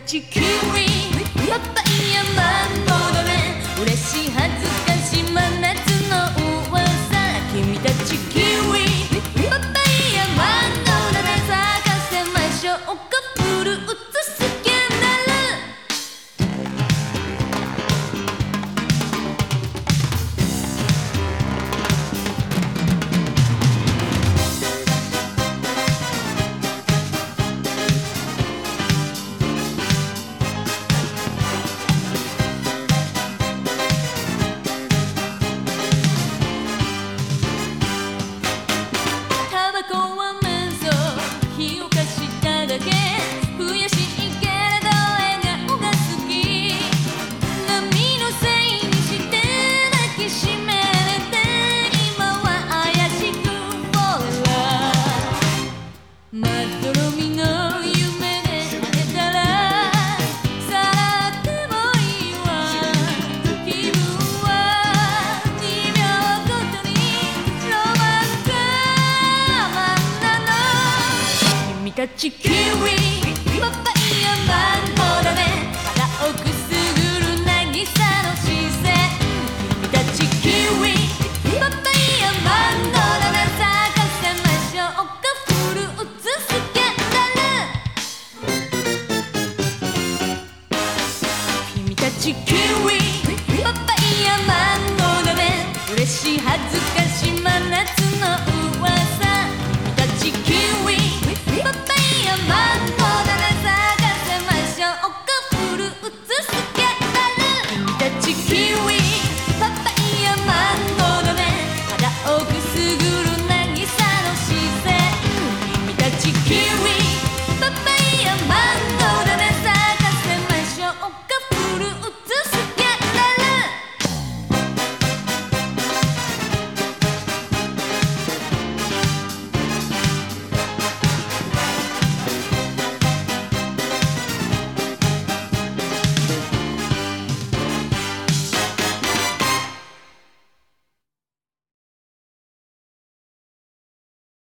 But you keep me up in your mind, boy. again カチキウイパパイヤマンゴーラメ腹をくすぐる渚の視線君たちキウイパパイヤマンゴーラメ咲かせましょう。かフルーツスキャンダル君たちキウイパパイヤマンゴーラメ嬉しい恥ずかしい